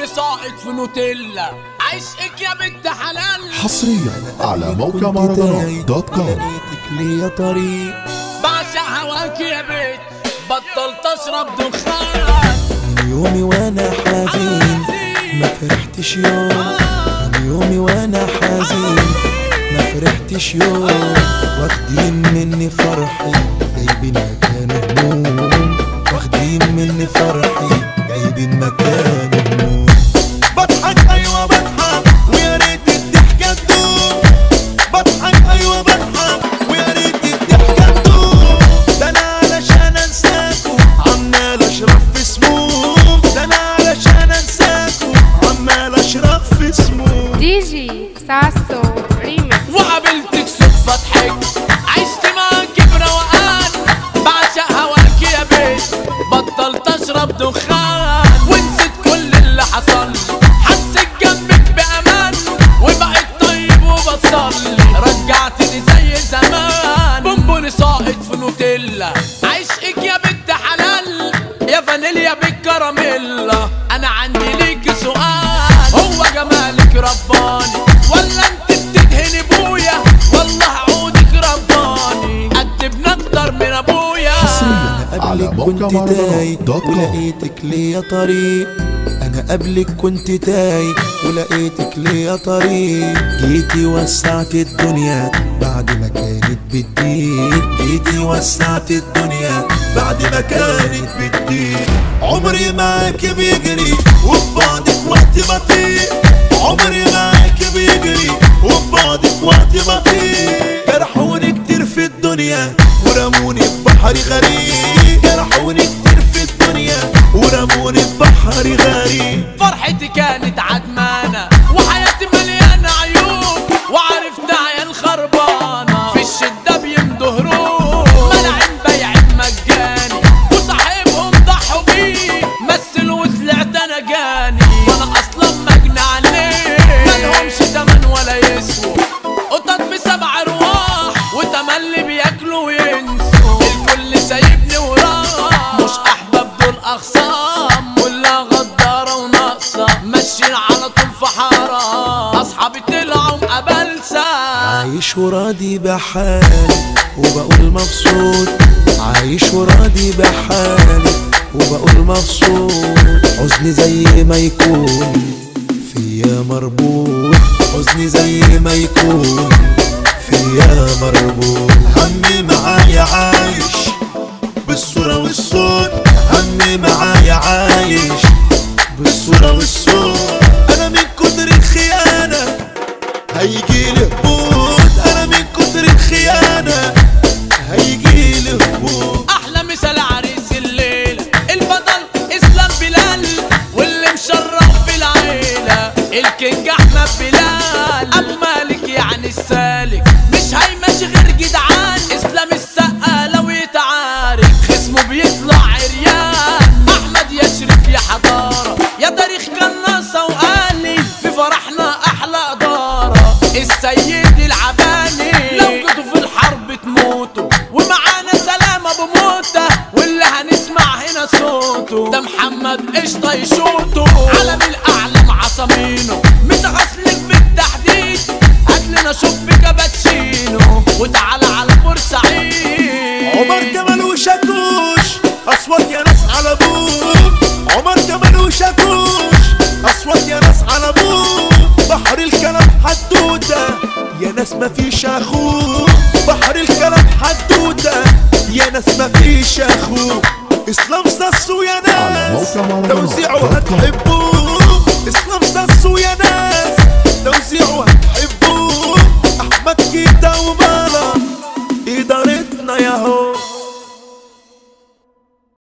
كوني صاعد في نوتيلا. عشقك يا بنت حلال. حصريا على موقع مهرجانات دوت كوم. ليا طريق. بعشق هواك يا بنت بطلت أشرب دخان. من يومي وأنا حزين. ما فرحتش يوم. من يومي وأنا حزين. ما فرحتش يوم. واخدين مني فرحه dejada عليك كنت تايه ولقيتك ليا طريق. أنا قبلك كنت تايه ولقيتك ليا طريق. جيتي وسعت الدنيا بعد ما كانت بتضيق. جيتي وسعت الدنيا بعد ما كانت بتضيق. عمري معاكي بيجري وفي بعضك وقت بطيء عمري معاكي عايش وراضي بحالي وبقول مبسوط. عايش وراضي بحالي وبقول مبسوط. حزني زي ما يكون فيا مربوط. حزني زي ما يكون فيا مربوط. همي معايا عايش بالصورة والصوت. همي معايا عايش بالصورة والصوت. أنا من كتر الخيانة هيجيلي Angélica فيش اخوه بحر الكلام حدوته يا ناس ما فيش اخوه إسلام ساسو يا ناس توزيعه هتحبوه. إسلام ساسو يا ناس توزيعه هتحبوه